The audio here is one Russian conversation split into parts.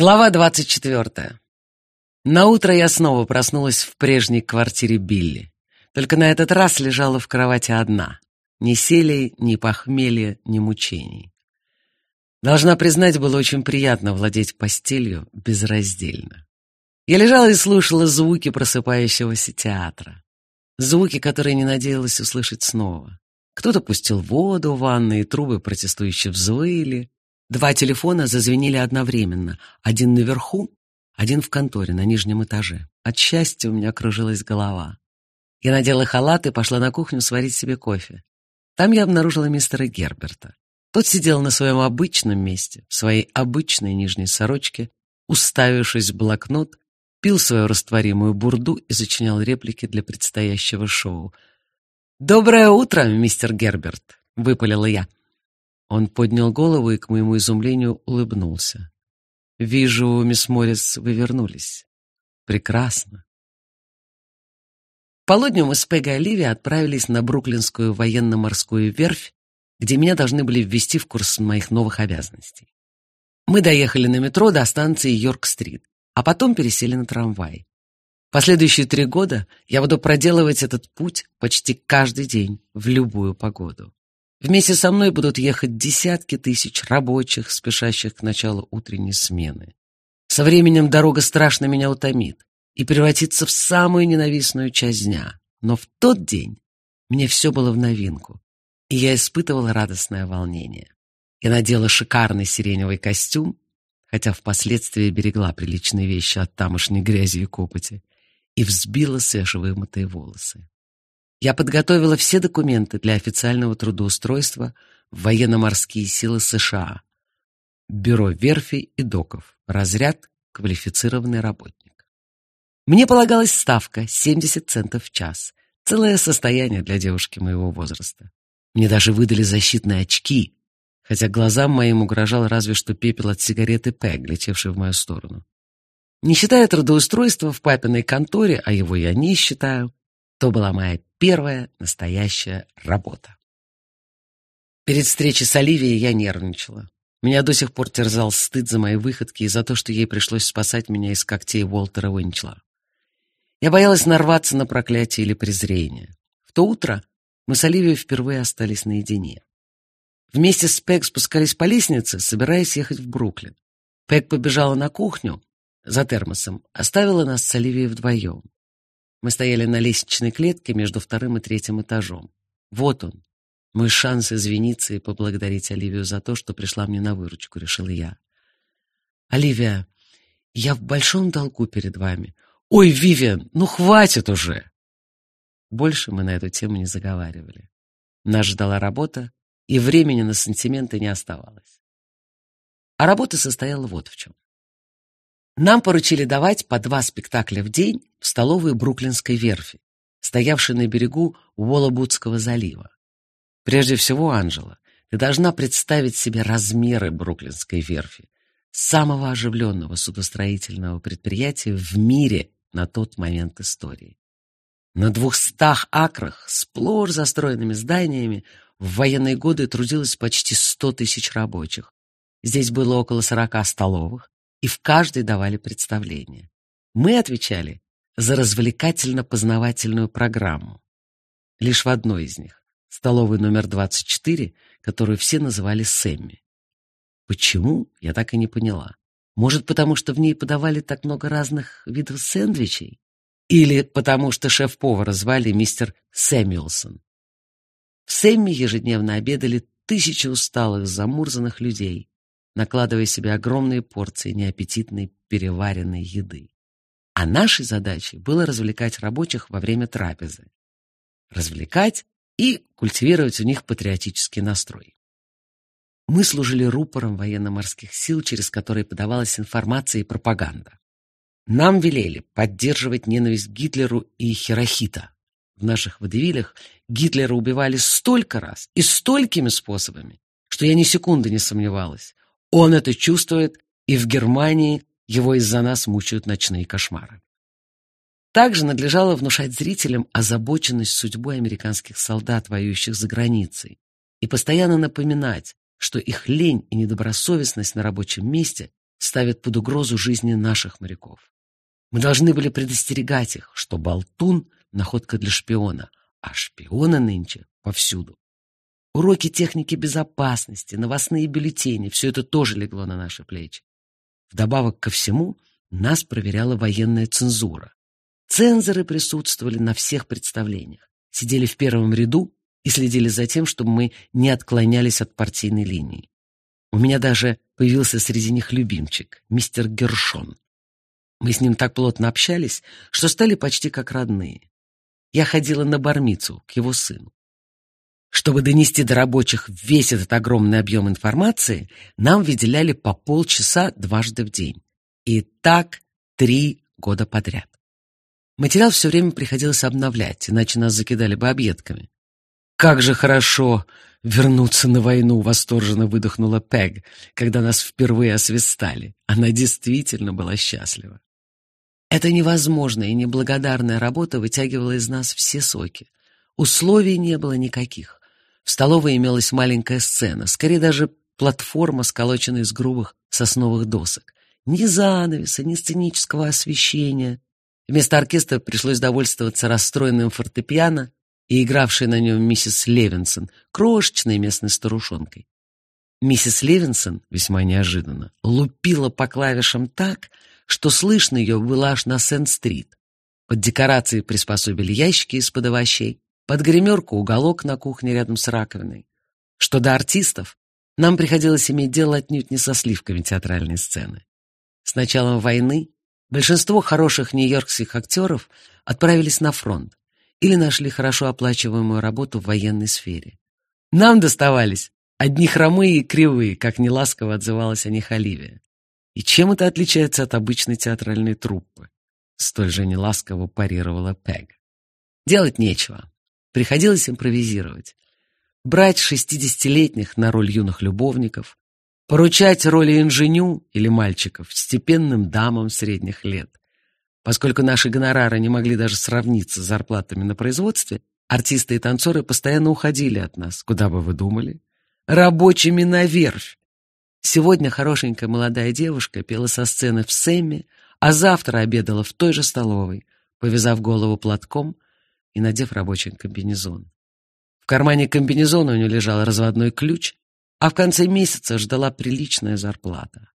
Глава двадцать четвертая. Наутро я снова проснулась в прежней квартире Билли. Только на этот раз лежала в кровати одна. Ни селей, ни похмелья, ни мучений. Должна признать, было очень приятно владеть постелью безраздельно. Я лежала и слушала звуки просыпающегося театра. Звуки, которые не надеялась услышать снова. Кто-то пустил воду в ванной, и трубы протестующе взвыли. Два телефона зазвенели одновременно. Один наверху, один в конторе на нижнем этаже. От счастья у меня кружилась голова. Я надела халат и пошла на кухню сварить себе кофе. Там я обнаружила мистера Герберта. Тот сидел на своем обычном месте, в своей обычной нижней сорочке, уставившись в блокнот, пил свою растворимую бурду и сочинял реплики для предстоящего шоу. «Доброе утро, мистер Герберт!» — выпалила я. Он поднял голову и, к моему изумлению, улыбнулся. «Вижу, мисс Моррис, вы вернулись. Прекрасно». Полуднем мы с Пегой и Оливией отправились на Бруклинскую военно-морскую верфь, где меня должны были ввести в курс моих новых обязанностей. Мы доехали на метро до станции Йорк-стрит, а потом пересели на трамвай. Последующие три года я буду проделывать этот путь почти каждый день, в любую погоду. Вместе со мной будут ехать десятки тысяч рабочих, спешащих к началу утренней смены. Со временем дорога страшно меня утомит и превратится в самую ненавистную часть дня. Но в тот день мне все было в новинку, и я испытывала радостное волнение. Я надела шикарный сиреневый костюм, хотя впоследствии берегла приличные вещи от тамошней грязи и копоти, и взбила свежевымытые волосы. Я подготовила все документы для официального трудоустройства в военно-морские силы США, бюро верфей и доков, разряд квалифицированный работник. Мне полагалась ставка 70 центов в час, целое состояние для девушки моего возраста. Мне даже выдали защитные очки, хотя глазам моим угрожал разве что пепел от сигареты Пэг, летевший в мою сторону. Не считая трудоустройства в папиной конторе, а его я не считаю, то была моя первая настоящая работа. Перед встречей с Оливией я нервничала. Меня до сих пор терзал стыд за мои выходки и за то, что ей пришлось спасать меня из когтей Уолтера Уинчла. Я боялась нарваться на проклятие или презрение. В то утро мы с Оливией впервые остались наедине. Вместе с Пэг спускались по лестнице, собираясь ехать в Бруклин. Пэг побежала на кухню за термосом, оставила нас с Оливией вдвоем. Мы стояли на лестничной клетке между вторым и третьим этажом. Вот он, мой шанс извиниться и поблагодарить Оливию за то, что пришла мне на выручку, решил я. Оливия, я в большом долгу перед вами. Ой, Вивиан, ну хватит уже. Больше мы на эту тему не заговаривали. Нас ждала работа, и времени на сантименты не оставалось. А работа состояла вот в чем. Нам поручили давать по два спектакля в день в столовой Бруклинской верфи, стоявшей на берегу Уоллабудского залива. Прежде всего, Анжела, ты должна представить себе размеры Бруклинской верфи, самого оживленного судостроительного предприятия в мире на тот момент истории. На двухстах акрах, сплошь застроенными зданиями, в военные годы трудилось почти сто тысяч рабочих. Здесь было около сорока столовых, и в каждой давали представление. Мы отвечали за развлекательно-познавательную программу. Лишь в одной из них, столовой номер 24, которую все называли Сэмми. Почему, я так и не поняла. Может, потому что в ней подавали так много разных видов сэндвичей? Или потому что шеф-повара звали мистер Сэмюэлсон? В Сэмми ежедневно обедали тысячи усталых, замурзанных людей, накладывая себе огромные порции неаппетитной переваренной еды. А нашей задачей было развлекать рабочих во время трапезы. Развлекать и культивировать у них патриотический настрой. Мы служили рупором военно-морских сил, через которые подавалась информация и пропаганда. Нам велели поддерживать ненависть к Гитлеру и Хирохита. В наших водевилях Гитлера убивали столько раз и столькими способами, что я ни секунды не сомневалась. Он это чувствует, и в Германии его из-за нас мучают ночные кошмары. Также надлежало внушать зрителям озабоченность судьбой американских солдат, воюющих за границей, и постоянно напоминать, что их лень и недобросовестность на рабочем месте ставят под угрозу жизни наших моряков. Мы должны были предостерегать их, что болтун — находка для шпиона, а шпионы нынче повсюду. Уроки техники безопасности, новостные бюллетени — все это тоже легло на наши плечи. Вдобавок ко всему, нас проверяла военная цензура. Цензоры присутствовали на всех представлениях, сидели в первом ряду и следили за тем, чтобы мы не отклонялись от партийной линии. У меня даже появился среди них любимчик, мистер Гершон. Мы с ним так плотно общались, что стали почти как родные. Я ходила на бармицу к его сыну. Чтобы донести до рабочих весь этот огромный объем информации, нам выделяли по полчаса дважды в день. И так три года подряд. Материал все время приходилось обновлять, иначе нас закидали бы объедками. «Как же хорошо вернуться на войну!» — восторженно выдохнула Пег, когда нас впервые освистали. Она действительно была счастлива. Эта невозможная и неблагодарная работа вытягивала из нас все соки. Условий не было никаких. В столовой имелась маленькая сцена, скорее даже платформа, сколоченная из грубых сосновых досок. Ни занавеса, ни сценического освещения. Вместо оркестра пришлось довольствоваться расстроенным фортепиано и игравшей на нем миссис Левинсон, крошечной местной старушонкой. Миссис Левинсон, весьма неожиданно, лупила по клавишам так, что слышно ее было аж на Сент-стрит. Под декорации приспособили ящики из-под овощей, под гримерку уголок на кухне рядом с раковиной. Что до артистов, нам приходилось иметь дело отнюдь не со сливками театральной сцены. С началом войны большинство хороших нью-йоркских актеров отправились на фронт или нашли хорошо оплачиваемую работу в военной сфере. Нам доставались одни хромые и кривые, как неласково отзывалась о них Оливия. И чем это отличается от обычной театральной труппы? Столь же неласково парировала Пег. Делать нечего. Приходилось импровизировать. Брать шестидесятилетних на роль юных любовников, поручать роли инженю или мальчиков степенным дамам средних лет. Поскольку наши гонорары не могли даже сравниться с зарплатами на производстве, артисты и танцоры постоянно уходили от нас, куда бы вы думали? Рабочими на верфь, Сегодня хорошенькая молодая девушка пела со сцены в Сэмме, а завтра обедала в той же столовой, повязав голову платком и надев рабочий комбинезон. В кармане комбинезона у нее лежал разводной ключ, а в конце месяца ждала приличная зарплата.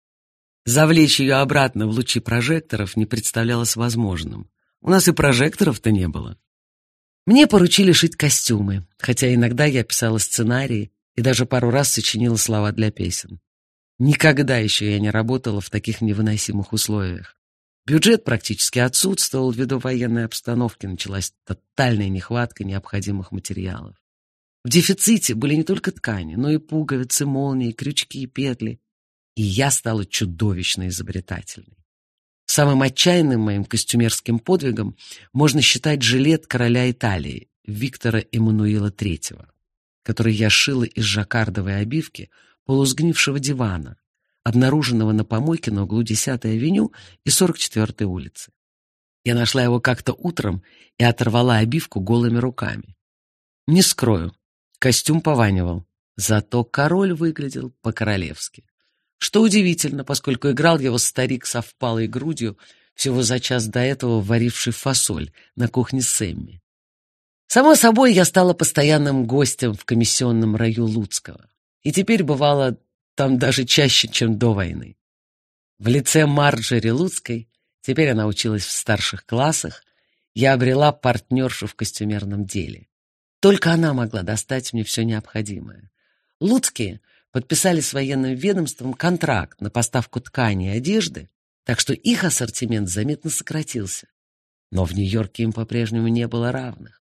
Завлечь ее обратно в лучи прожекторов не представлялось возможным. У нас и прожекторов-то не было. Мне поручили шить костюмы, хотя иногда я писала сценарии и даже пару раз сочинила слова для песен. Никогда еще я не работала в таких невыносимых условиях. Бюджет практически отсутствовал ввиду военной обстановки, началась тотальная нехватка необходимых материалов. В дефиците были не только ткани, но и пуговицы, молнии, крючки и петли. И я стала чудовищно изобретательной. Самым отчаянным моим костюмерским подвигом можно считать жилет короля Италии Виктора Эммануила III, который я шила из жаккардовой обивки – полусгнившего дивана, обнаруженного на помойке на углу 10-й авеню и 44-й улицы. Я нашла его как-то утром и оторвала обивку голыми руками. Не скрою, костюм пованивал, зато король выглядел по-королевски. Что удивительно, поскольку играл его старик со впалой грудью, всего за час до этого варивший фасоль на кухне Сэмми. Само собой, я стала постоянным гостем в комиссионном раю Луцкого и теперь бывало там даже чаще, чем до войны. В лице Марджери Луцкой, теперь она училась в старших классах, я обрела партнершу в костюмерном деле. Только она могла достать мне все необходимое. Луцкие подписали с военным ведомством контракт на поставку ткани и одежды, так что их ассортимент заметно сократился. Но в Нью-Йорке им по-прежнему не было равных.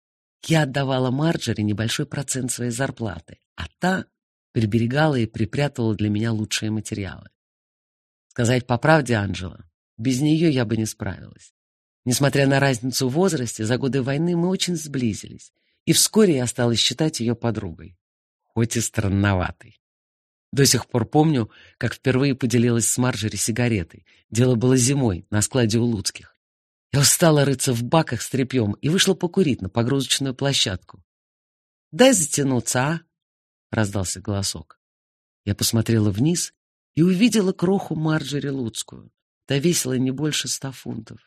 Я отдавала Марджери небольшой процент своей зарплаты, а та приберегала и припрятывала для меня лучшие материалы. Сказать по правде, Анжела, без нее я бы не справилась. Несмотря на разницу в возрасте, за годы войны мы очень сблизились, и вскоре я стала считать ее подругой, хоть и странноватой. До сих пор помню, как впервые поделилась с Марджери сигаретой. Дело было зимой, на складе у Луцких. Я устала рыться в баках с тряпьем и вышла покурить на погрузочную площадку. «Дай затянуться, а?» Раздался голосок. Я посмотрела вниз и увидела кроху Марджери Луцкую. Та весила не больше ста фунтов.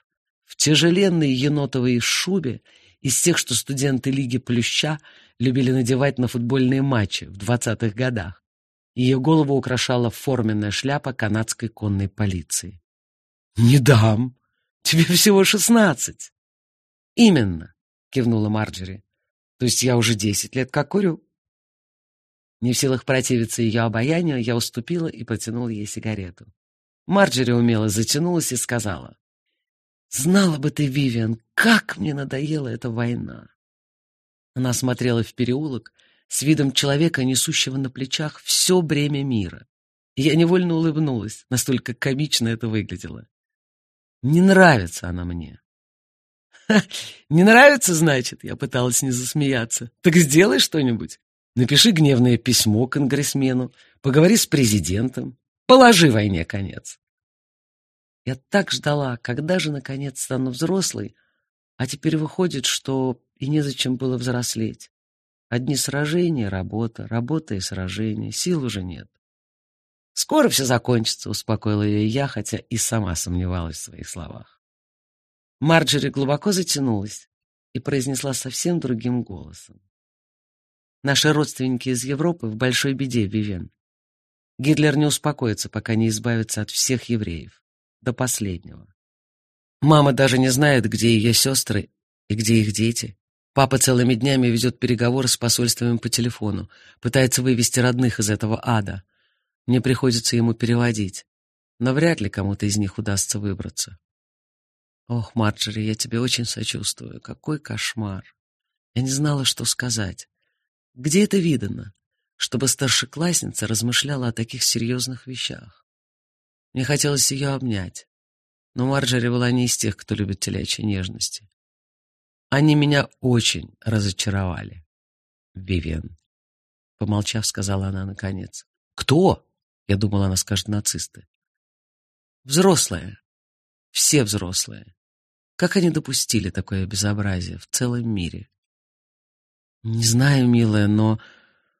В тяжеленной енотовой шубе из тех, что студенты Лиги Плюща любили надевать на футбольные матчи в двадцатых годах. Ее голову украшала форменная шляпа канадской конной полиции. «Не дам! Тебе всего шестнадцать!» «Именно!» — кивнула Марджери. «То есть я уже десять лет как курю?» Не в силах противиться ее обаянию, я уступила и протянула ей сигарету. Марджери умело затянулась и сказала. «Знала бы ты, Вивиан, как мне надоела эта война!» Она смотрела в переулок с видом человека, несущего на плечах все бремя мира. Я невольно улыбнулась, настолько комично это выглядело. Не нравится она мне. Ха, не нравится, значит? Я пыталась не засмеяться. Так сделай что-нибудь. Напиши гневное письмо конгрессмену, поговори с президентом, положи войне конец. Я так ждала, когда же, наконец, стану взрослой, а теперь выходит, что и незачем было взрослеть. Одни сражения, работа, работа и сражения, сил уже нет. «Скоро все закончится», — успокоила ее я, хотя и сама сомневалась в своих словах. Марджери глубоко затянулась и произнесла совсем другим голосом. Наши родственники из Европы в большой беде, Вивен. Гитлер не успокоится, пока не избавится от всех евреев. До последнего. Мама даже не знает, где ее сестры и где их дети. Папа целыми днями ведет переговоры с посольствами по телефону, пытается вывести родных из этого ада. Мне приходится ему переводить. Но вряд ли кому-то из них удастся выбраться. Ох, Марджери, я тебе очень сочувствую. Какой кошмар. Я не знала, что сказать. Где это видано, чтобы старшеклассница размышляла о таких серьезных вещах? Мне хотелось ее обнять, но Марджери была не из тех, кто любит телячьи нежности. Они меня очень разочаровали. Вивен, помолчав, сказала она наконец. Кто? Я думала, она скажет нацисты. Взрослые. Все взрослые. Как они допустили такое безобразие в целом мире? Не знаю, милая, но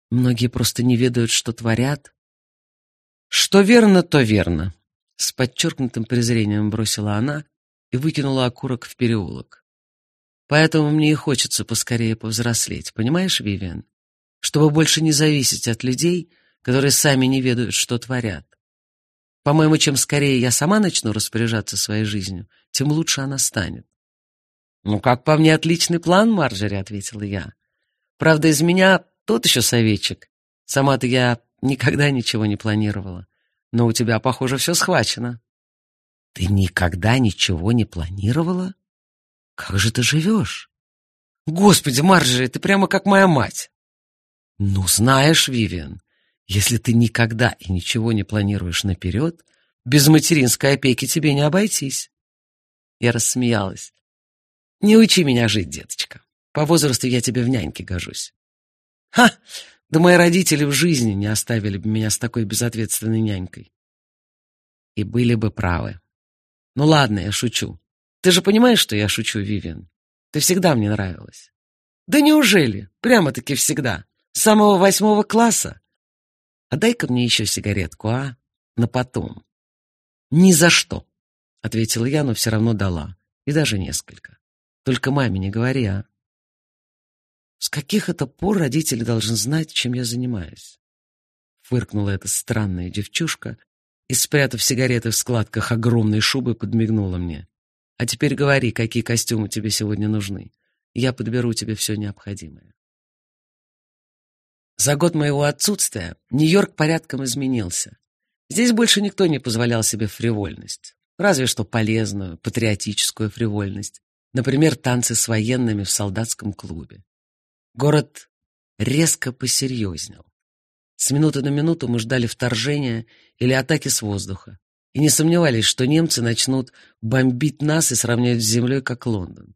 многие просто не ведают, что творят. Что верно, то верно. С подчеркнутым презрением бросила она и выкинула окурок в переулок. Поэтому мне и хочется поскорее повзрослеть, понимаешь, Вивиан? Чтобы больше не зависеть от людей, которые сами не ведают, что творят. По-моему, чем скорее я сама начну распоряжаться своей жизнью, тем лучше она станет. «Ну, как по мне, отличный план, Марджери», — ответила я. Правда, из меня тот еще советчик. Сама-то я никогда ничего не планировала. Но у тебя, похоже, все схвачено. Ты никогда ничего не планировала? Как же ты живешь? Господи, Марджери, ты прямо как моя мать. Ну, знаешь, Вивиан, если ты никогда и ничего не планируешь наперед, без материнской опеки тебе не обойтись. Я рассмеялась. Не учи меня жить, деточка. По возрасту я тебе в няньке гожусь. Ха! Да мои родители в жизни не оставили бы меня с такой безответственной нянькой. И были бы правы. Ну ладно, я шучу. Ты же понимаешь, что я шучу, Вивиан? Ты всегда мне нравилась. Да неужели? Прямо-таки всегда. С самого восьмого класса. А дай-ка мне еще сигаретку, а? На потом. Ни за что, — ответила я, но все равно дала. И даже несколько. Только маме не говори, а? С каких это пор родители должны знать, чем я занимаюсь? Фыркнула эта странная девчушка и, спрятав сигареты в складках огромной шубы, подмигнула мне. А теперь говори, какие костюмы тебе сегодня нужны. Я подберу тебе все необходимое. За год моего отсутствия Нью-Йорк порядком изменился. Здесь больше никто не позволял себе фривольность. Разве что полезную, патриотическую фривольность. Например, танцы с военными в солдатском клубе. Город резко посерьезнел. С минуты на минуту мы ждали вторжения или атаки с воздуха и не сомневались, что немцы начнут бомбить нас и сравнять с землей, как Лондон.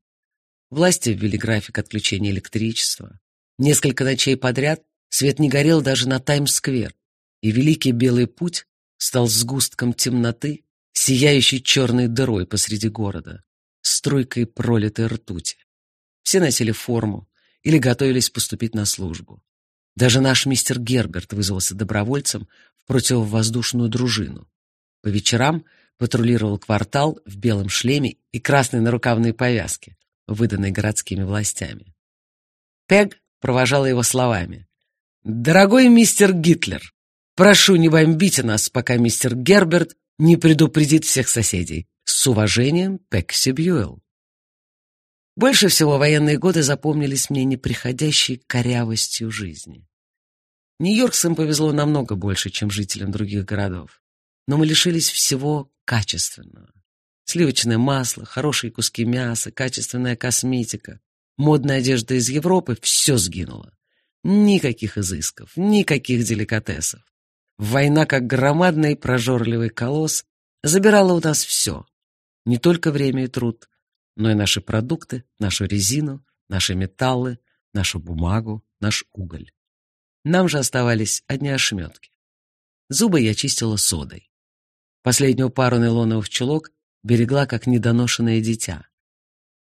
Власти ввели график отключения электричества. Несколько ночей подряд свет не горел даже на Таймс-сквер, и Великий Белый Путь стал сгустком темноты, сияющей черной дырой посреди города, струйкой пролитой ртути. Все носили форму, или готовились поступить на службу. Даже наш мистер Герберт вызвался добровольцем в противовоздушную дружину. По вечерам патрулировал квартал в белом шлеме и красной нарукавной повязке, выданной городскими властями. Пег провожала его словами. «Дорогой мистер Гитлер, прошу, не бомбите нас, пока мистер Герберт не предупредит всех соседей. С уважением, Пекси Бьюэлл». Больше всего военные годы запомнились мне неприходящей корявостью жизни. Нью-Йоркцам повезло намного больше, чем жителям других городов. Но мы лишились всего качественного. Сливочное масло, хорошие куски мяса, качественная косметика, модная одежда из Европы — все сгинуло. Никаких изысков, никаких деликатесов. Война, как громадный прожорливый колосс, забирала у нас все. Не только время и труд, но и наши продукты, нашу резину, наши металлы, нашу бумагу, наш уголь. Нам же оставались одни ошметки. Зубы я чистила содой. Последнюю пару нейлоновых чулок берегла как недоношенное дитя.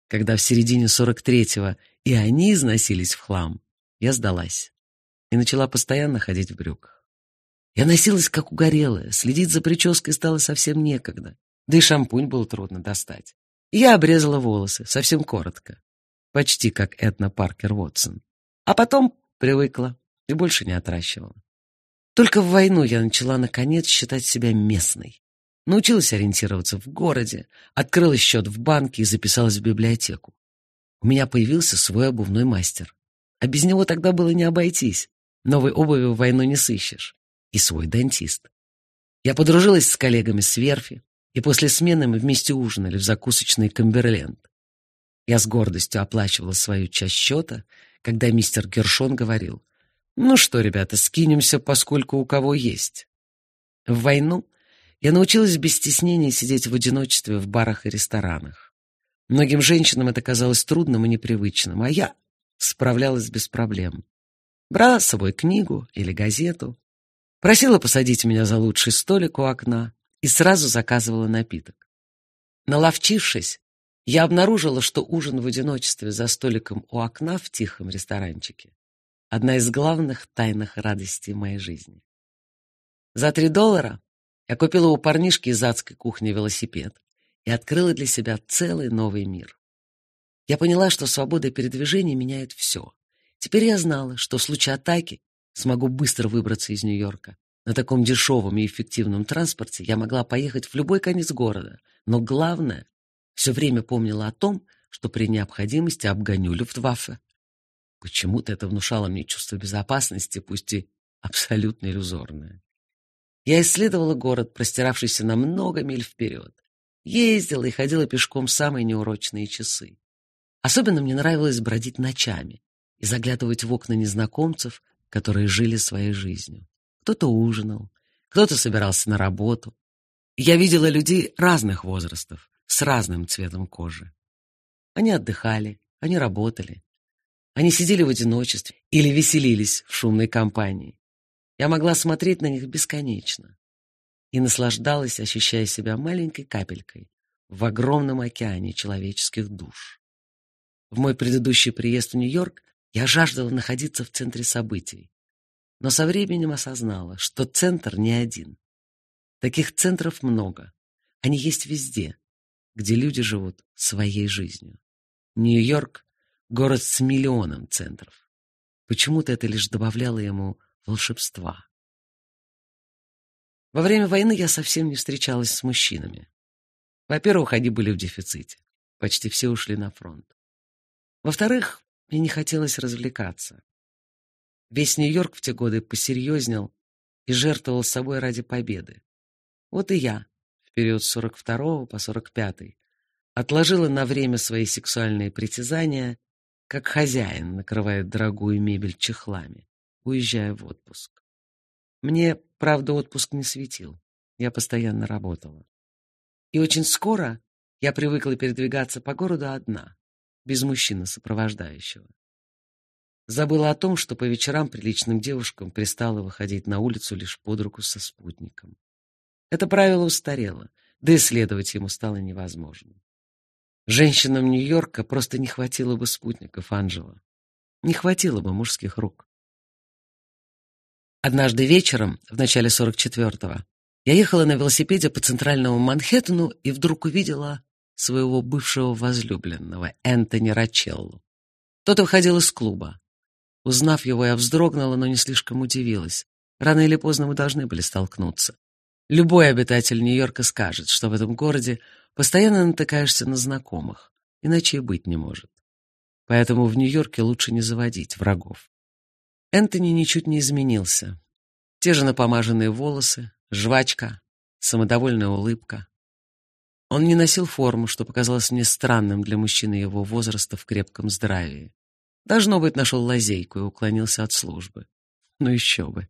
Когда в середине сорок третьего и они износились в хлам, я сдалась и начала постоянно ходить в брюках. Я носилась как угорелая, следить за прической стало совсем некогда, да и шампунь было трудно достать. Я обрезала волосы, совсем коротко, почти как Этна Паркер Вотсон. А потом привыкла и больше не отращивала. Только в войну я начала, наконец, считать себя местной. Научилась ориентироваться в городе, открыла счет в банке и записалась в библиотеку. У меня появился свой обувной мастер. А без него тогда было не обойтись. Новой обуви в войну не сыщешь. И свой дантист. Я подружилась с коллегами с верфи, и после смены мы вместе ужинали в закусочной Камберленд. Я с гордостью оплачивала свою часть счета, когда мистер Гершон говорил, «Ну что, ребята, скинемся, поскольку у кого есть». В войну я научилась без стеснения сидеть в одиночестве в барах и ресторанах. Многим женщинам это казалось трудным и непривычным, а я справлялась без проблем. Брала с собой книгу или газету, просила посадить меня за лучший столик у окна, и сразу заказывала напиток. Наловчившись, я обнаружила, что ужин в одиночестве за столиком у окна в тихом ресторанчике — одна из главных тайных радостей моей жизни. За три доллара я купила у парнишки из адской кухни велосипед и открыла для себя целый новый мир. Я поняла, что свобода передвижения меняет все. Теперь я знала, что в случае атаки смогу быстро выбраться из Нью-Йорка, на таком дешевом и эффективном транспорте я могла поехать в любой конец города, но главное, все время помнила о том, что при необходимости обгоню Люфтваффе. Почему-то это внушало мне чувство безопасности, пусть и абсолютно иллюзорное. Я исследовала город, простиравшийся на много миль вперед. Ездила и ходила пешком самые неурочные часы. Особенно мне нравилось бродить ночами и заглядывать в окна незнакомцев, которые жили своей жизнью. Кто-то ужинал, кто-то собирался на работу. Я видела людей разных возрастов, с разным цветом кожи. Они отдыхали, они работали. Они сидели в одиночестве или веселились в шумной компании. Я могла смотреть на них бесконечно и наслаждалась, ощущая себя маленькой капелькой в огромном океане человеческих душ. В мой предыдущий приезд в Нью-Йорк я жаждала находиться в центре событий, но со временем осознала, что центр не один. Таких центров много. Они есть везде, где люди живут своей жизнью. Нью-Йорк — город с миллионом центров. Почему-то это лишь добавляло ему волшебства. Во время войны я совсем не встречалась с мужчинами. Во-первых, они были в дефиците. Почти все ушли на фронт. Во-вторых, мне не хотелось развлекаться. Весь Нью-Йорк в те годы посерьезнел и жертвовал собой ради победы. Вот и я в период с 42 по 45 отложила на время свои сексуальные притязания, как хозяин накрывает дорогую мебель чехлами, уезжая в отпуск. Мне, правда, отпуск не светил. Я постоянно работала. И очень скоро я привыкла передвигаться по городу одна, без мужчины сопровождающего. Забыла о том, что по вечерам приличным девушкам пристало выходить на улицу лишь под руку со спутником. Это правило устарело, да и следовать ему стало невозможно. Женщинам Нью-Йорка просто не хватило бы спутников Анжела. Не хватило бы мужских рук. Однажды вечером, в начале 44-го, я ехала на велосипеде по центральному Манхэттену и вдруг увидела своего бывшего возлюбленного, Энтони Рачеллу. Тот выходил из клуба. Узнав его, я вздрогнула, но не слишком удивилась. Рано или поздно мы должны были столкнуться. Любой обитатель Нью-Йорка скажет, что в этом городе постоянно натыкаешься на знакомых, иначе и быть не может. Поэтому в Нью-Йорке лучше не заводить врагов. Энтони ничуть не изменился. Те же напомаженные волосы, жвачка, самодовольная улыбка. Он не носил форму, что показалось мне странным для мужчины его возраста в крепком здравии. Должно быть, нашел лазейку и уклонился от службы. Ну еще бы.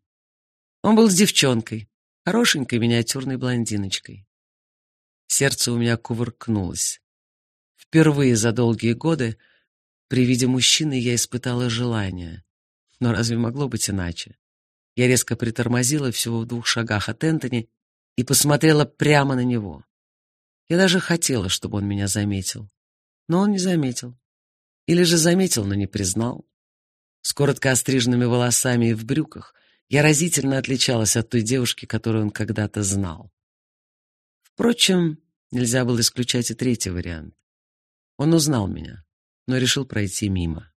Он был с девчонкой, хорошенькой миниатюрной блондиночкой. Сердце у меня кувыркнулось. Впервые за долгие годы при виде мужчины я испытала желание. Но разве могло быть иначе? Я резко притормозила всего в двух шагах от Энтони и посмотрела прямо на него. Я даже хотела, чтобы он меня заметил. Но он не заметил. Или же заметил, но не признал. С коротко остриженными волосами и в брюках я разительно отличалась от той девушки, которую он когда-то знал. Впрочем, нельзя было исключать и третий вариант. Он узнал меня, но решил пройти мимо.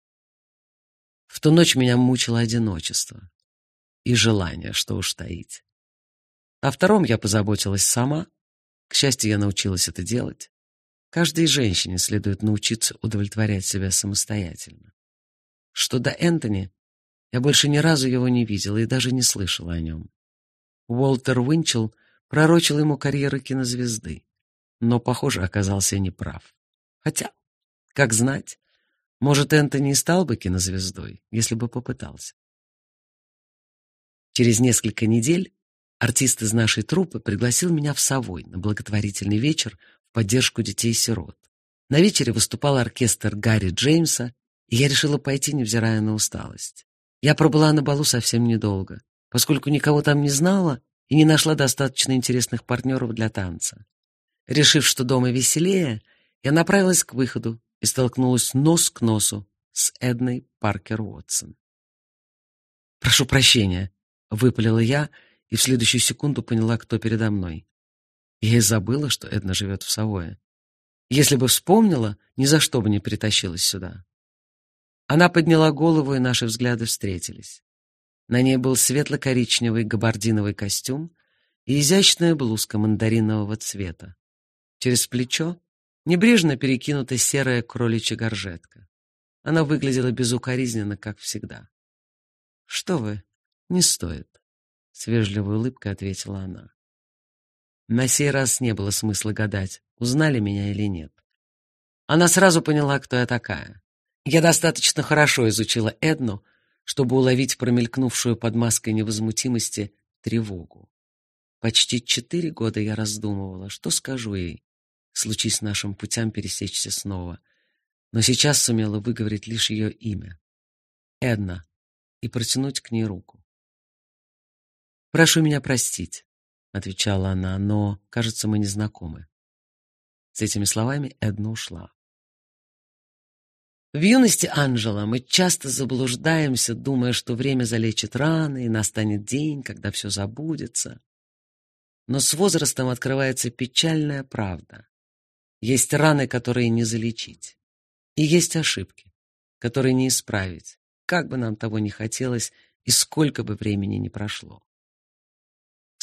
В ту ночь меня мучило одиночество и желание, что уж таить. О втором я позаботилась сама. К счастью, я научилась это делать. Каждой женщине следует научиться удовлетворять себя самостоятельно. Что до Энтони, я больше ни разу его не видела и даже не слышала о нем. Уолтер Уинчел пророчил ему карьеру кинозвезды, но, похоже, оказался неправ. Хотя, как знать, может, Энтони и стал бы кинозвездой, если бы попытался. Через несколько недель артист из нашей труппы пригласил меня в Совой на благотворительный вечер поддержку детей-сирот. На вечере выступал оркестр Гарри Джеймса, и я решила пойти, невзирая на усталость. Я пробыла на балу совсем недолго, поскольку никого там не знала и не нашла достаточно интересных партнеров для танца. Решив, что дома веселее, я направилась к выходу и столкнулась нос к носу с Эдной Паркер Уотсон. «Прошу прощения», — выпалила я и в следующую секунду поняла, кто передо мной. Я и забыла, что Эдна живет в Савое. Если бы вспомнила, ни за что бы не притащилась сюда. Она подняла голову, и наши взгляды встретились. На ней был светло-коричневый габардиновый костюм и изящная блузка мандаринового цвета. Через плечо небрежно перекинута серая кроличья горжетка. Она выглядела безукоризненно, как всегда. «Что вы? Не стоит», — с вежливой улыбкой ответила она. На сей раз не было смысла гадать, узнали меня или нет. Она сразу поняла, кто я такая. Я достаточно хорошо изучила Эдну, чтобы уловить промелькнувшую под маской невозмутимости тревогу. Почти четыре года я раздумывала, что скажу ей, случись нашим путям пересечься снова. Но сейчас сумела выговорить лишь ее имя. Эдна. И протянуть к ней руку. «Прошу меня простить», — отвечала она, — «но, кажется, мы не знакомы». С этими словами Эдна ушла. В юности Анжела мы часто заблуждаемся, думая, что время залечит раны и настанет день, когда все забудется. Но с возрастом открывается печальная правда. Есть раны, которые не залечить. И есть ошибки, которые не исправить, как бы нам того ни хотелось и сколько бы времени ни прошло.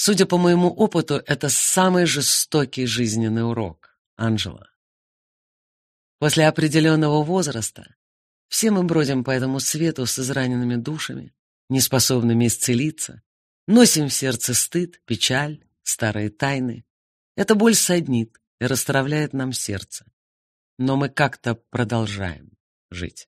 Судя по моему опыту, это самый жестокий жизненный урок, Анжела. После определенного возраста все мы бродим по этому свету с израненными душами, неспособными исцелиться, носим в сердце стыд, печаль, старые тайны. Эта боль саднит и расстравляет нам сердце. Но мы как-то продолжаем жить.